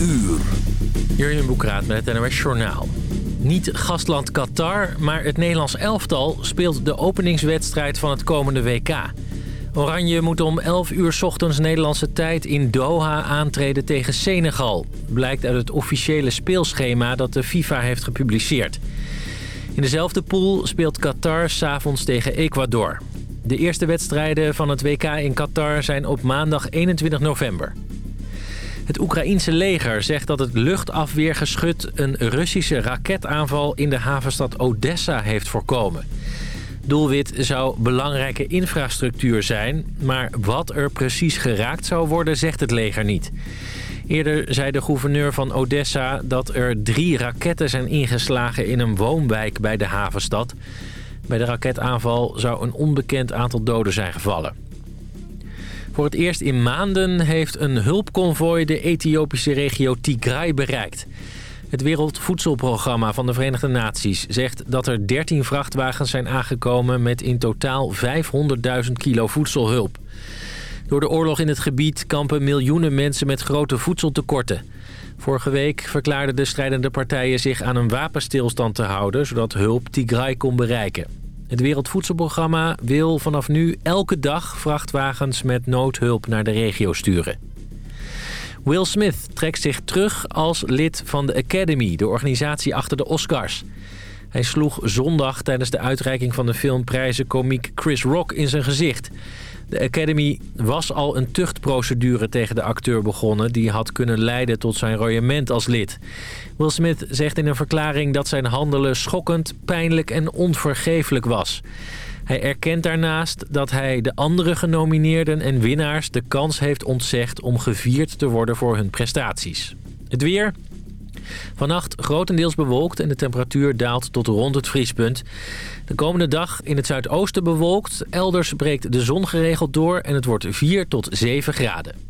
uur. Jurjen Boekraat met het NOS Journaal. Niet gastland Qatar, maar het Nederlands elftal speelt de openingswedstrijd van het komende WK. Oranje moet om 11 uur ochtends Nederlandse tijd in Doha aantreden tegen Senegal. Blijkt uit het officiële speelschema dat de FIFA heeft gepubliceerd. In dezelfde pool speelt Qatar s'avonds tegen Ecuador. De eerste wedstrijden van het WK in Qatar zijn op maandag 21 november. Het Oekraïense leger zegt dat het luchtafweergeschut... een Russische raketaanval in de havenstad Odessa heeft voorkomen. Doelwit zou belangrijke infrastructuur zijn... maar wat er precies geraakt zou worden, zegt het leger niet. Eerder zei de gouverneur van Odessa dat er drie raketten zijn ingeslagen... in een woonwijk bij de havenstad. Bij de raketaanval zou een onbekend aantal doden zijn gevallen. Voor het eerst in maanden heeft een hulpconvooi de Ethiopische regio Tigray bereikt. Het Wereldvoedselprogramma van de Verenigde Naties zegt dat er 13 vrachtwagens zijn aangekomen met in totaal 500.000 kilo voedselhulp. Door de oorlog in het gebied kampen miljoenen mensen met grote voedseltekorten. Vorige week verklaarden de strijdende partijen zich aan een wapenstilstand te houden... zodat hulp Tigray kon bereiken. Het Wereldvoedselprogramma wil vanaf nu elke dag vrachtwagens met noodhulp naar de regio sturen. Will Smith trekt zich terug als lid van de Academy, de organisatie achter de Oscars. Hij sloeg zondag tijdens de uitreiking van de filmprijzen komiek Chris Rock in zijn gezicht. De Academy was al een tuchtprocedure tegen de acteur begonnen... die had kunnen leiden tot zijn royement als lid. Will Smith zegt in een verklaring dat zijn handelen schokkend, pijnlijk en onvergeeflijk was. Hij erkent daarnaast dat hij de andere genomineerden en winnaars de kans heeft ontzegd om gevierd te worden voor hun prestaties. Het weer... Vannacht grotendeels bewolkt en de temperatuur daalt tot rond het vriespunt. De komende dag in het zuidoosten bewolkt. Elders breekt de zon geregeld door en het wordt 4 tot 7 graden.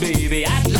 baby. I'd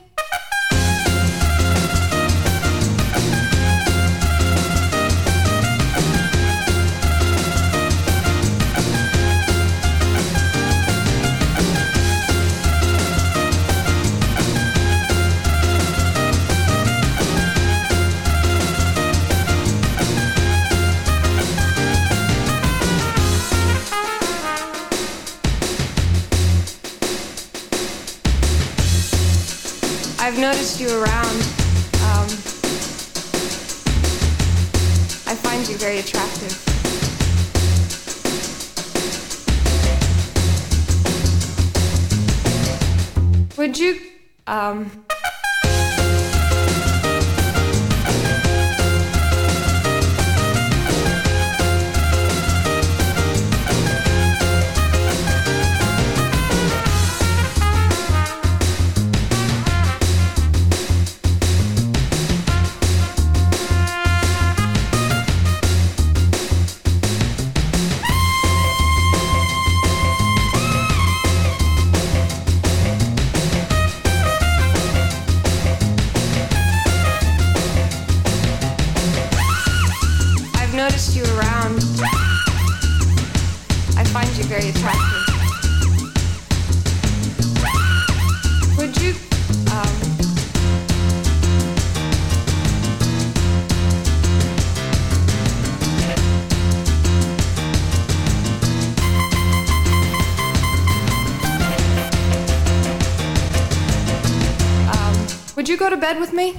um, go to bed with me?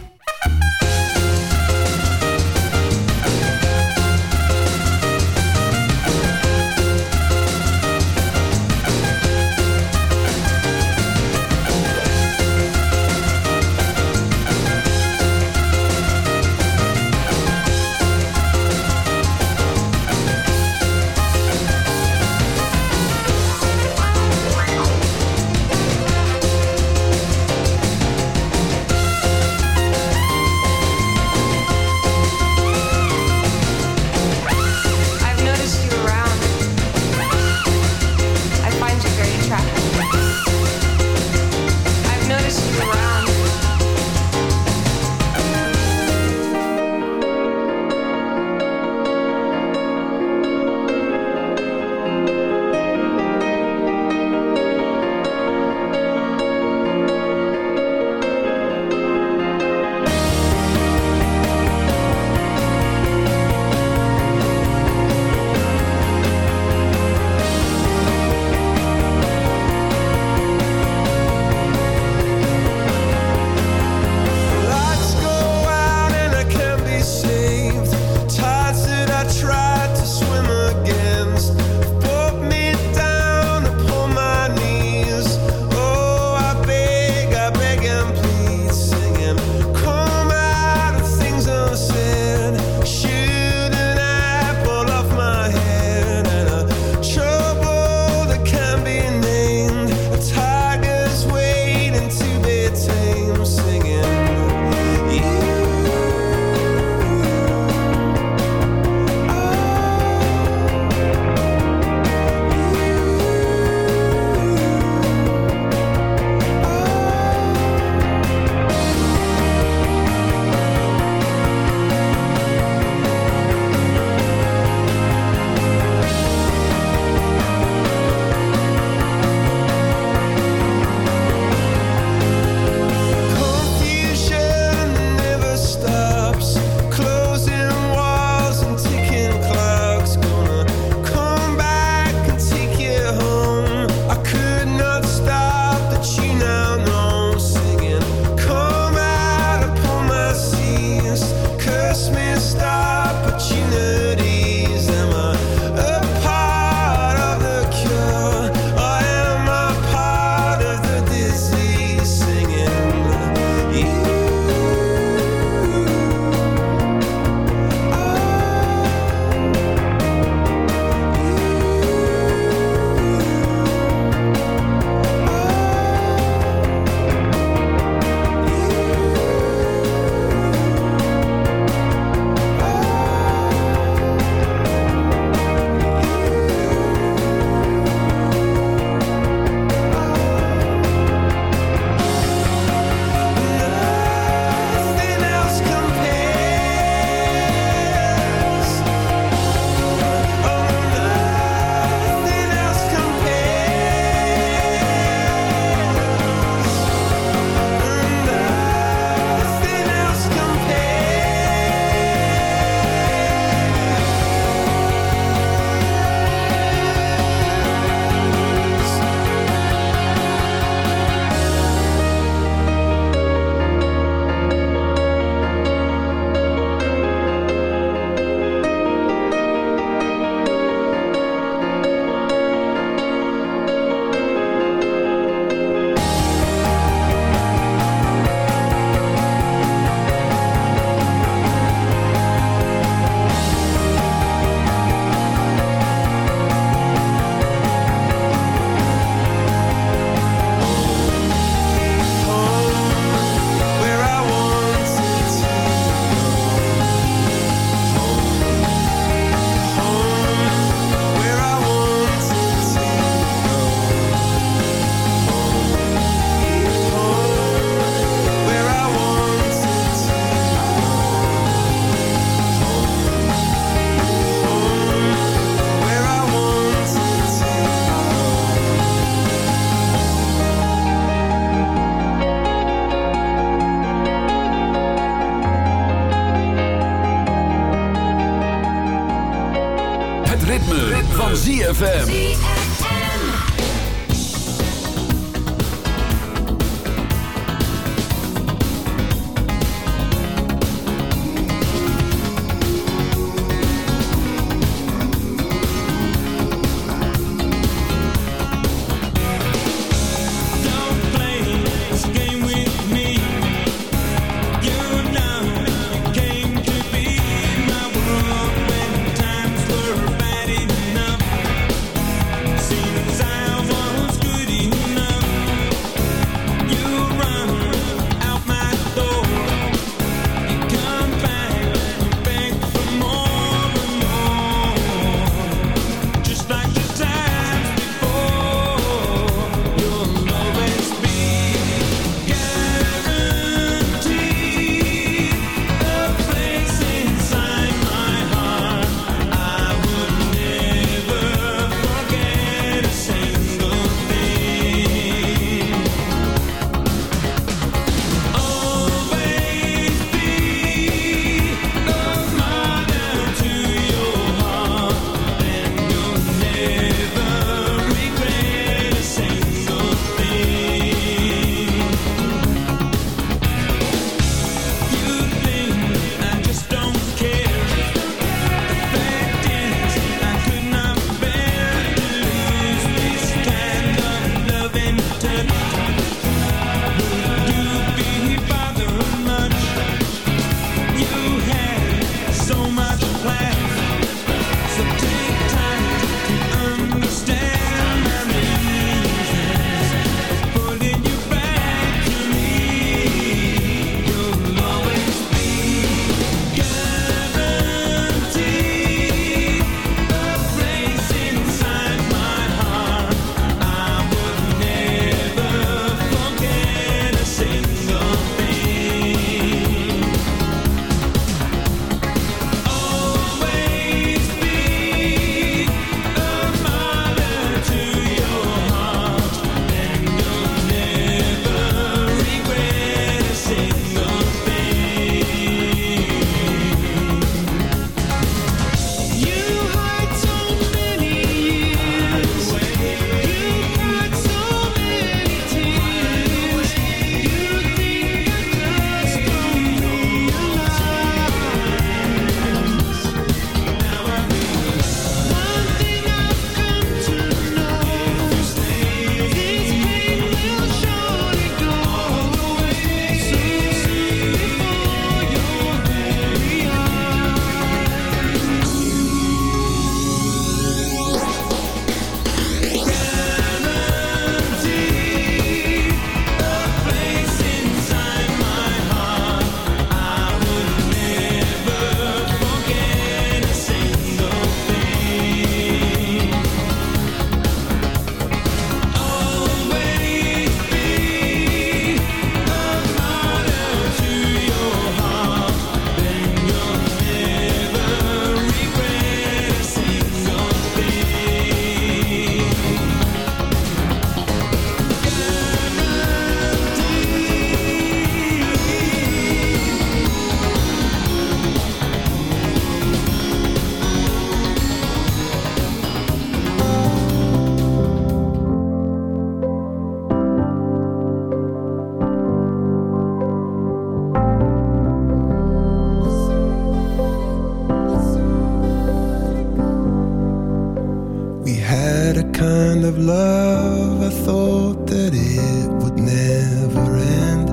Kind of love I thought that it would never end.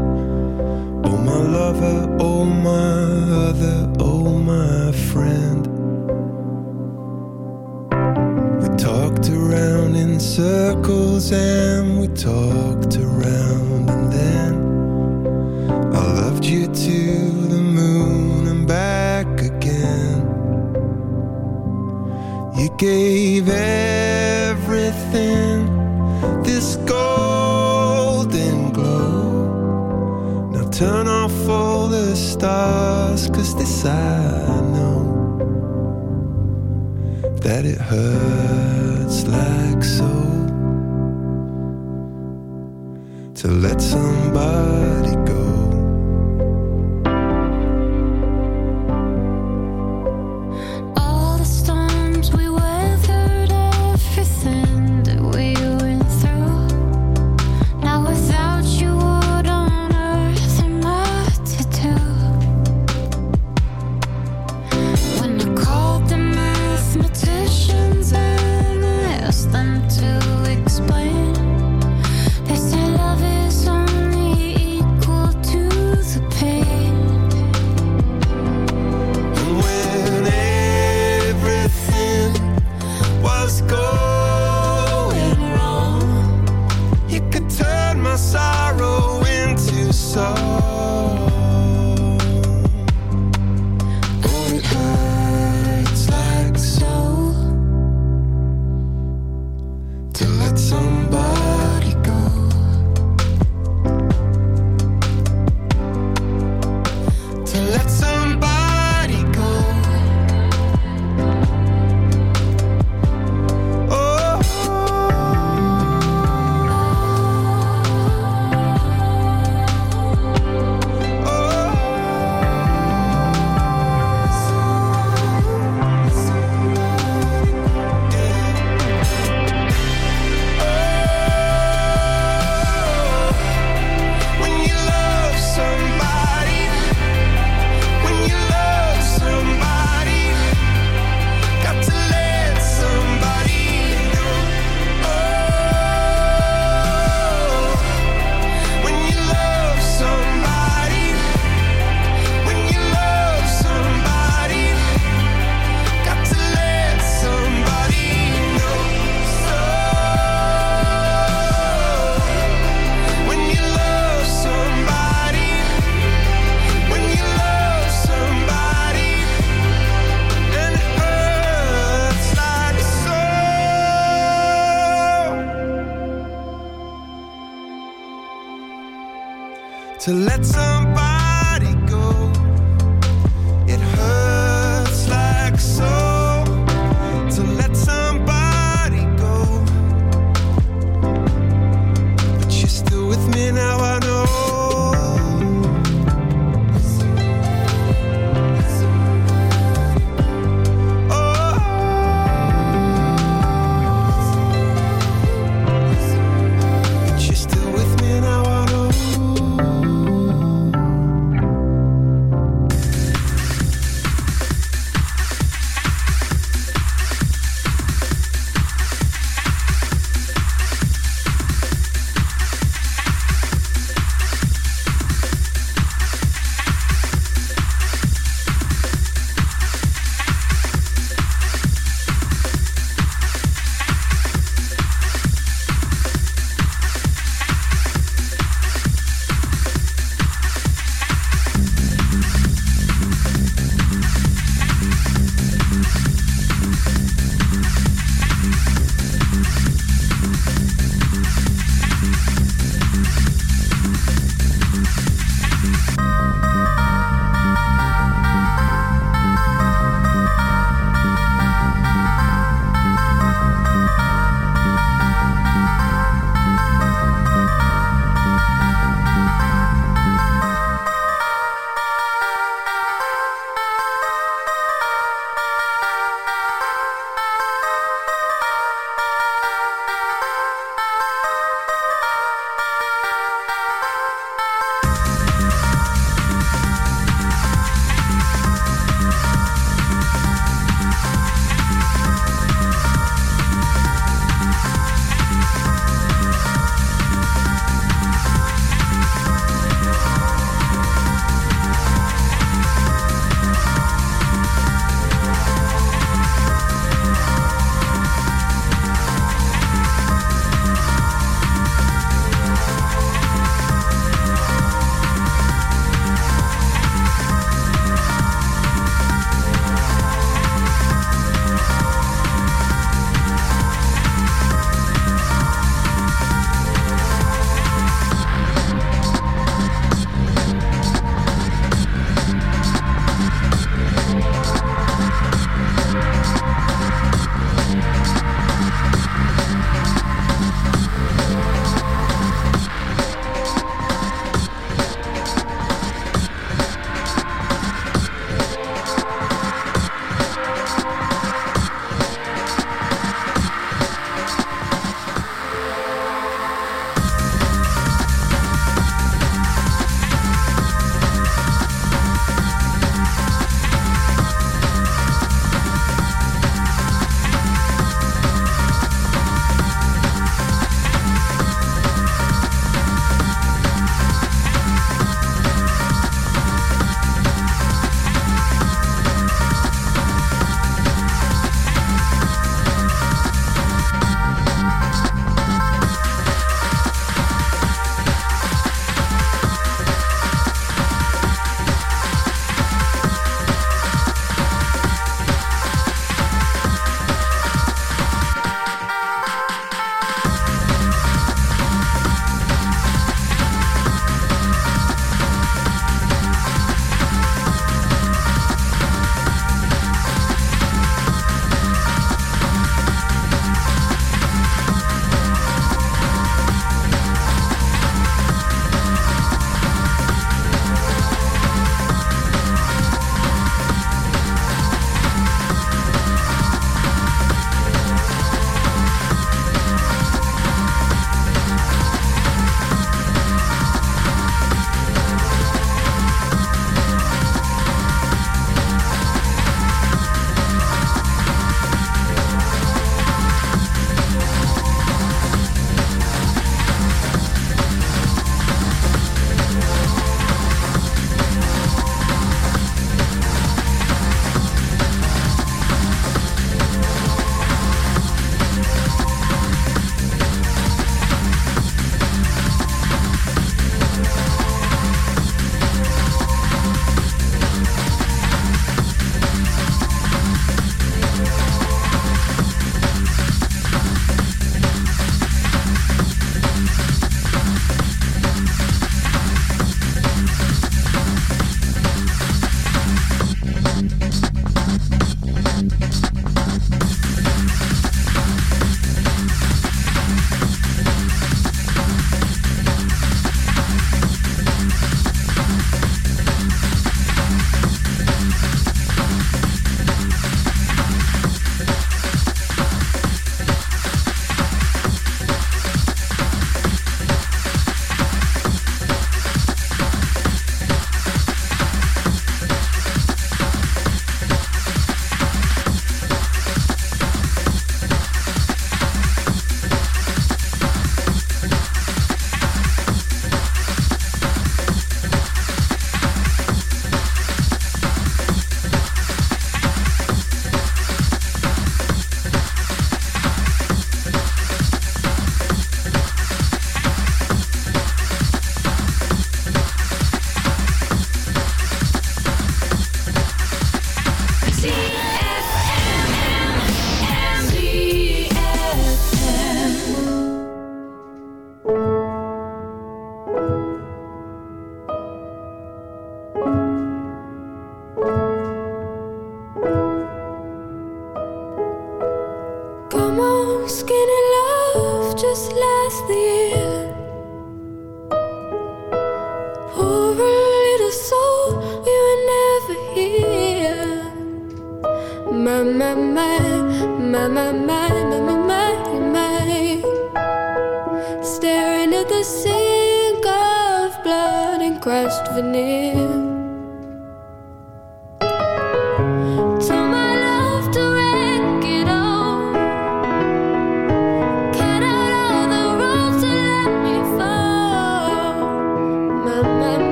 Oh, my lover, oh, my other, oh, my friend. We talked around in circles and we talked I know that it hurts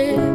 spirit.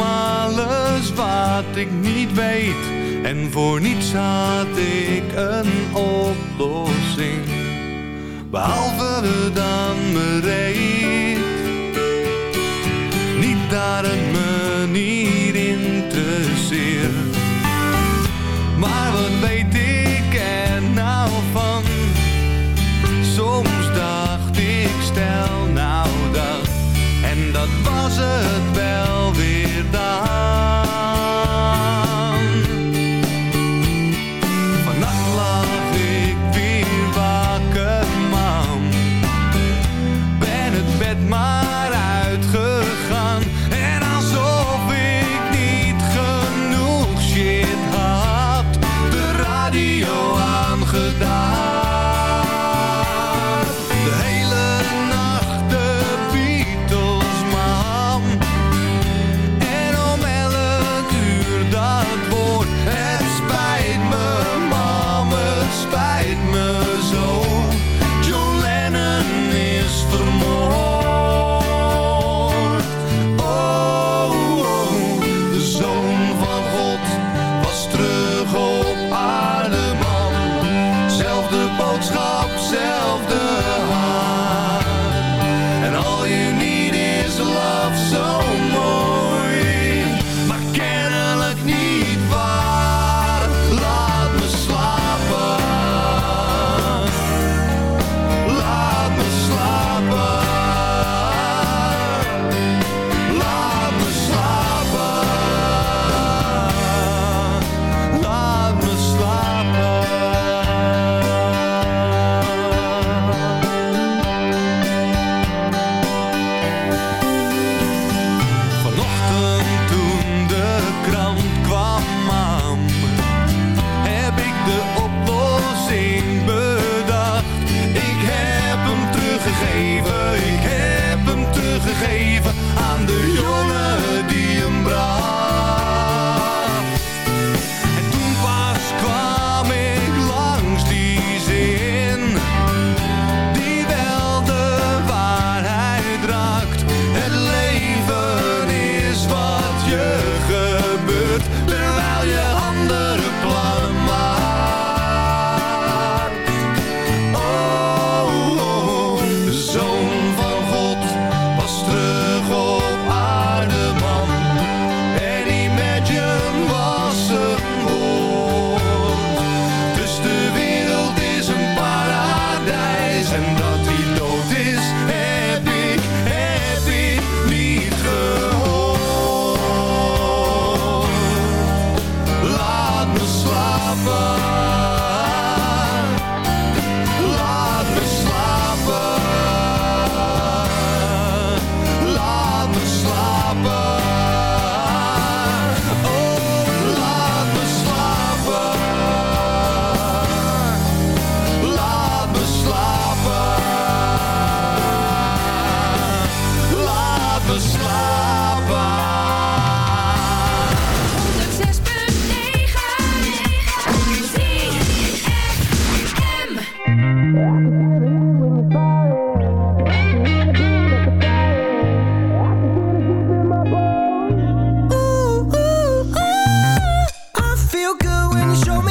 alles wat ik niet weet. En voor niets had ik een oplossing. Behalve dan bereid. Niet daar een manier interesseert. Maar wat weet ik er nou van? Soms dacht ik stel nou dat. En dat was het verdad. show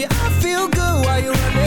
Yeah, I feel good while you're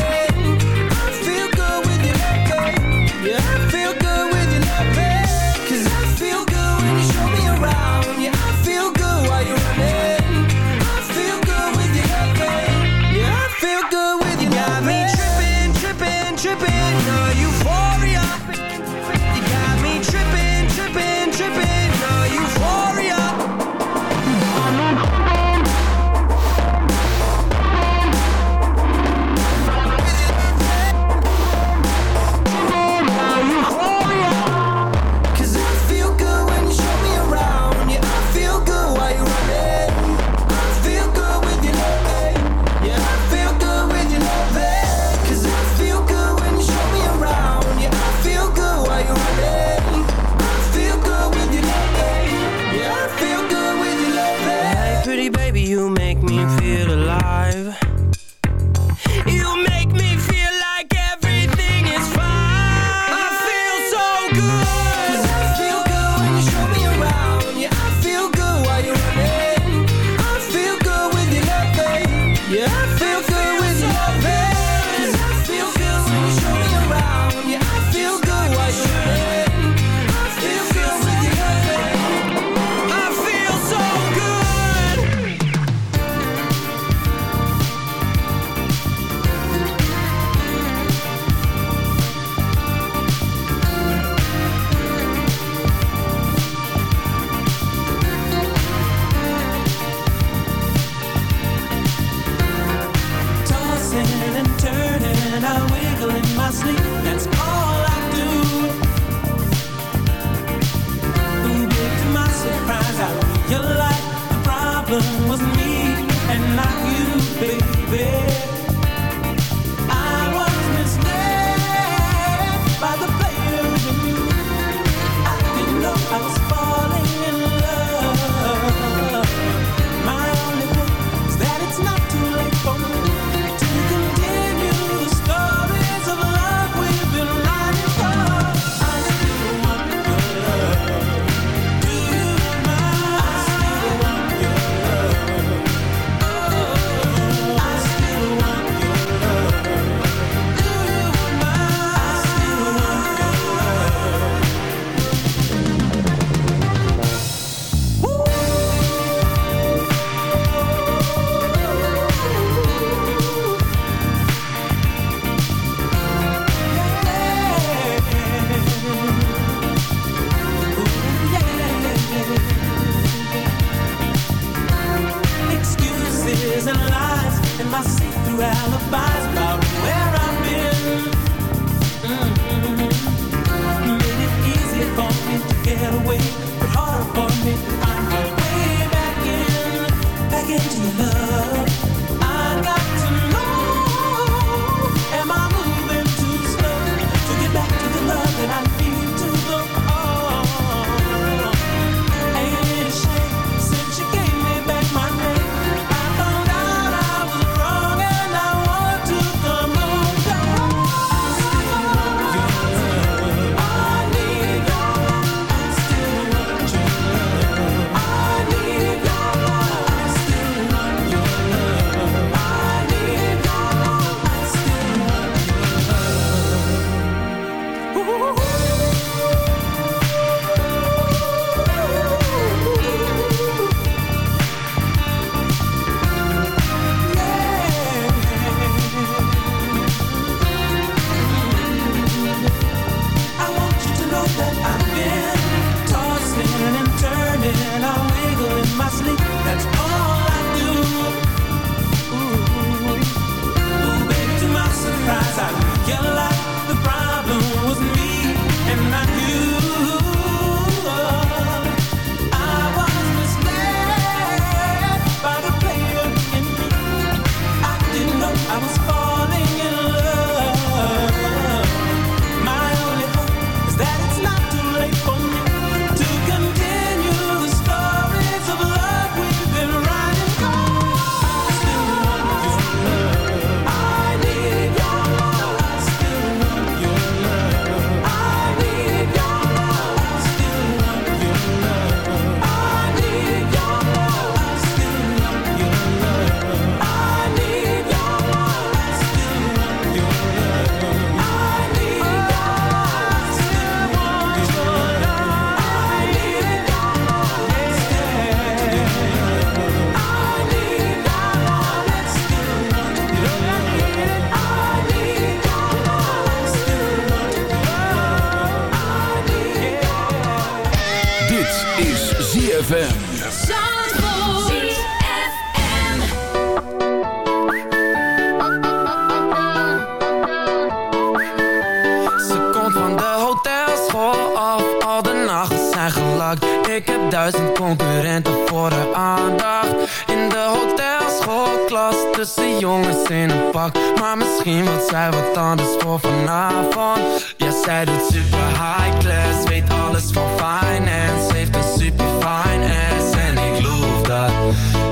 Ik heb duizend concurrenten voor de aandacht. In de hotel, schoolklas, tussen jongens in een pak. Maar misschien wat zij wat anders voor vanavond. Ja, zij doet super high class, weet alles van finance. Heeft een super fine ass en ik loof dat.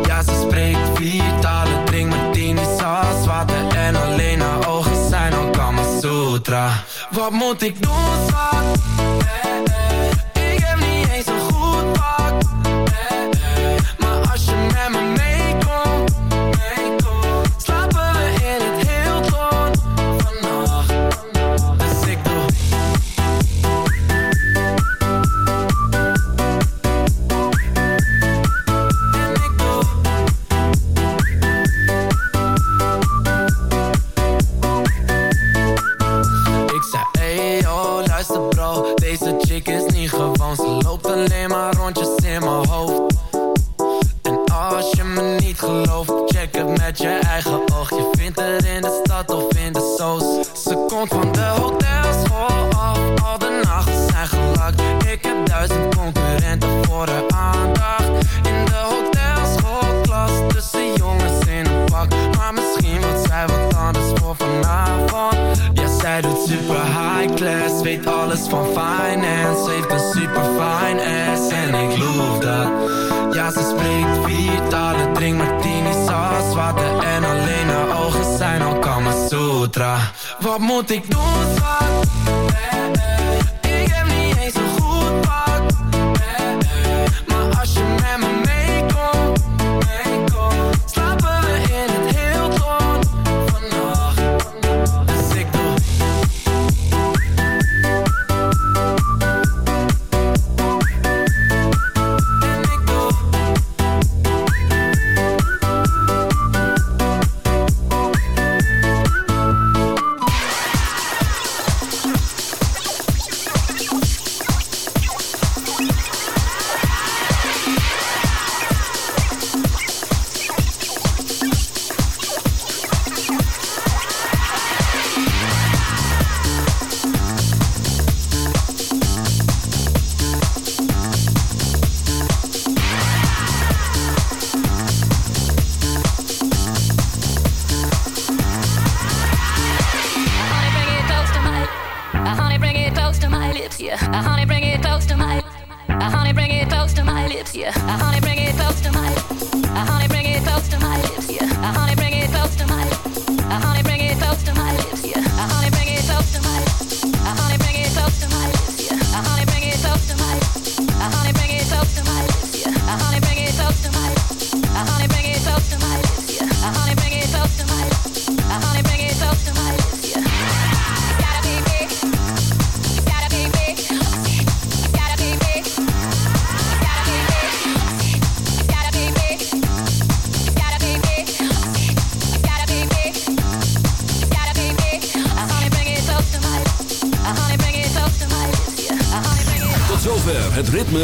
Ja, ze spreekt vier talen, drink martini, saus, water En alleen haar ogen zijn al Kama Sutra. Wat moet ik doen, schat? moet ik doen schat?